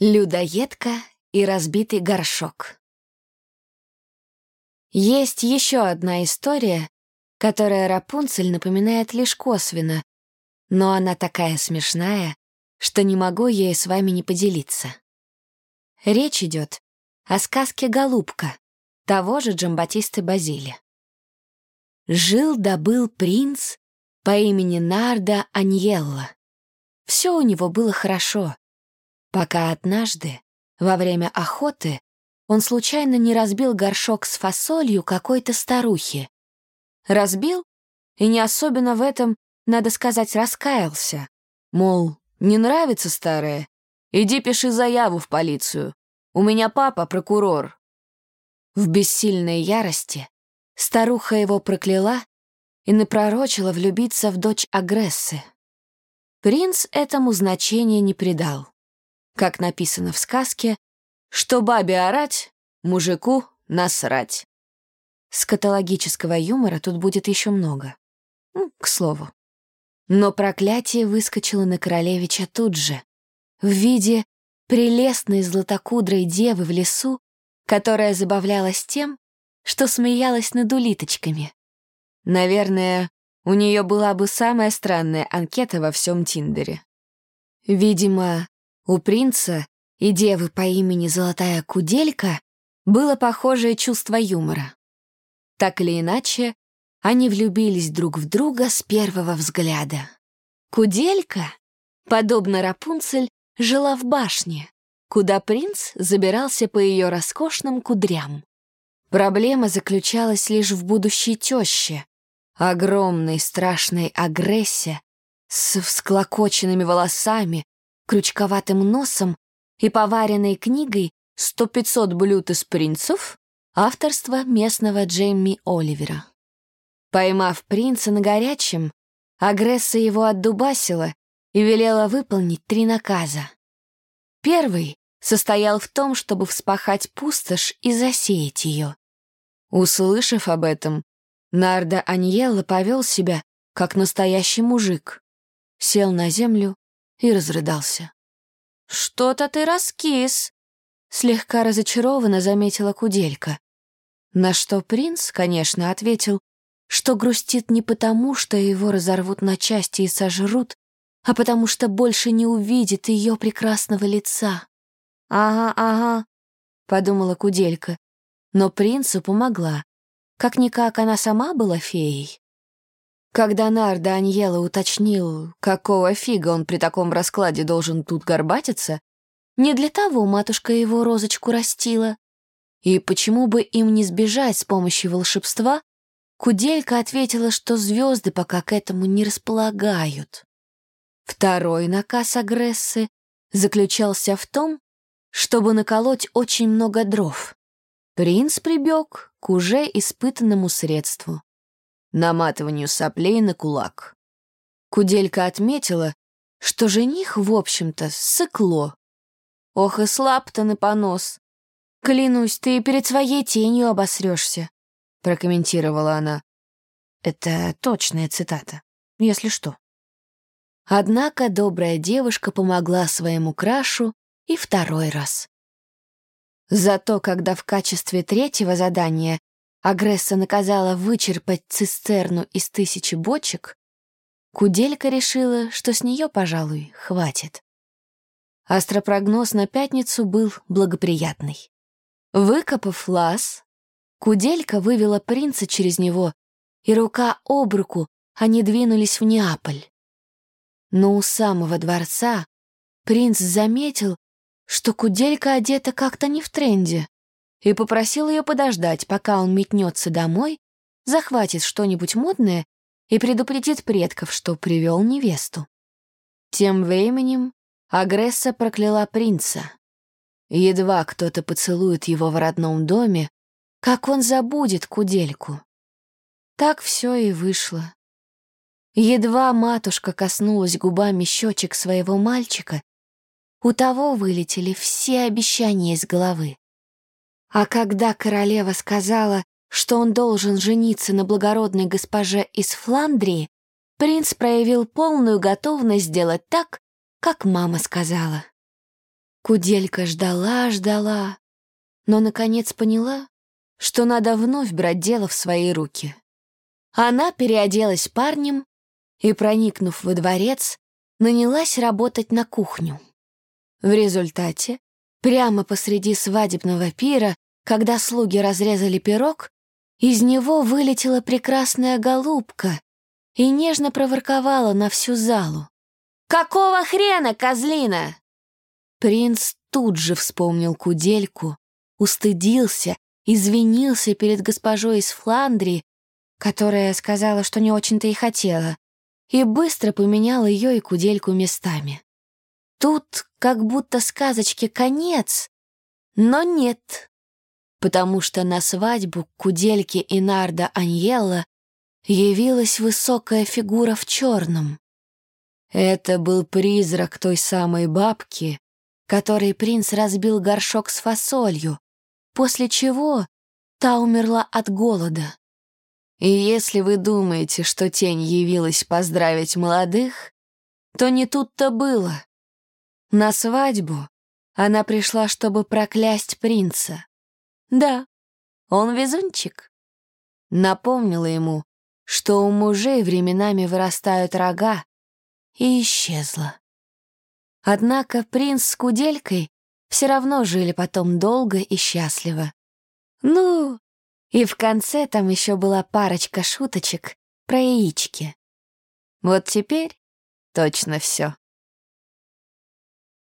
Людоедка и разбитый горшок. Есть еще одна история, которая Рапунцель напоминает лишь косвенно, но она такая смешная, что не могу ей с вами не поделиться. Речь идет о сказке «Голубка» того же Джамбатисты Базили. Жил-добыл принц по имени Нарда Аньелла. Все у него было хорошо — пока однажды, во время охоты, он случайно не разбил горшок с фасолью какой-то старухи. Разбил и не особенно в этом, надо сказать, раскаялся. Мол, не нравится старое? Иди пиши заяву в полицию. У меня папа прокурор. В бессильной ярости старуха его прокляла и напророчила влюбиться в дочь Агрессы. Принц этому значения не придал как написано в сказке, что бабе орать, мужику насрать. Скатологического юмора тут будет еще много. Ну, к слову. Но проклятие выскочило на королевича тут же, в виде прелестной златокудрой девы в лесу, которая забавлялась тем, что смеялась над улиточками. Наверное, у нее была бы самая странная анкета во всем Тиндере. Видимо, у принца и девы по имени Золотая Куделька было похожее чувство юмора. Так или иначе, они влюбились друг в друга с первого взгляда. Куделька, подобно Рапунцель, жила в башне, куда принц забирался по ее роскошным кудрям. Проблема заключалась лишь в будущей теще, огромной страшной агрессии с всклокоченными волосами, крючковатым носом и поваренной книгой «Сто пятьсот блюд из принцев» авторства местного Джейми Оливера. Поймав принца на горячем, агресса его отдубасила и велела выполнить три наказа. Первый состоял в том, чтобы вспахать пустошь и засеять ее. Услышав об этом, Нарда Аньелло повел себя, как настоящий мужик, сел на землю и разрыдался. «Что-то ты раскис», — слегка разочарованно заметила Куделька. На что принц, конечно, ответил, что грустит не потому, что его разорвут на части и сожрут, а потому что больше не увидит ее прекрасного лица. «Ага, ага», — подумала Куделька, но принцу помогла. Как-никак она сама была феей. Когда Нарда Аньела уточнил, какого фига он при таком раскладе должен тут горбатиться, не для того матушка его розочку растила. И почему бы им не сбежать с помощью волшебства, Куделька ответила, что звезды пока к этому не располагают. Второй наказ агрессы заключался в том, чтобы наколоть очень много дров. Принц прибег к уже испытанному средству наматыванию соплей на кулак. Куделька отметила, что жених, в общем-то, сыкло. Ох и слаб-то на понос. Клянусь, ты перед своей тенью обосрешься, прокомментировала она. Это точная цитата, если что. Однако добрая девушка помогла своему крашу и второй раз. Зато когда в качестве третьего задания Агресса наказала вычерпать цистерну из тысячи бочек, Куделька решила, что с нее, пожалуй, хватит. Астропрогноз на пятницу был благоприятный. Выкопав лаз, Куделька вывела принца через него, и рука об руку они двинулись в Неаполь. Но у самого дворца принц заметил, что Куделька одета как-то не в тренде и попросил ее подождать, пока он метнется домой, захватит что-нибудь модное и предупредит предков, что привел невесту. Тем временем Агресса прокляла принца. Едва кто-то поцелует его в родном доме, как он забудет кудельку. Так все и вышло. Едва матушка коснулась губами щечек своего мальчика, у того вылетели все обещания из головы. А когда королева сказала, что он должен жениться на благородной госпоже из Фландрии, принц проявил полную готовность сделать так, как мама сказала. Куделька ждала, ждала, но, наконец, поняла, что надо вновь брать дело в свои руки. Она переоделась парнем и, проникнув во дворец, нанялась работать на кухню. В результате, прямо посреди свадебного пира, когда слуги разрезали пирог, из него вылетела прекрасная голубка и нежно проворковала на всю залу. «Какого хрена, козлина?» Принц тут же вспомнил кудельку, устыдился, извинился перед госпожой из Фландрии, которая сказала, что не очень-то и хотела, и быстро поменял ее и кудельку местами. Тут как будто сказочке конец, но нет, потому что на свадьбу кудельки и Нарда Аньелла явилась высокая фигура в черном. Это был призрак той самой бабки, которой принц разбил горшок с фасолью, после чего та умерла от голода. И если вы думаете, что тень явилась поздравить молодых, то не тут-то было. На свадьбу она пришла, чтобы проклясть принца. Да, он везунчик. Напомнила ему, что у мужей временами вырастают рога, и исчезла. Однако принц с куделькой все равно жили потом долго и счастливо. Ну, и в конце там еще была парочка шуточек про яички. Вот теперь точно все.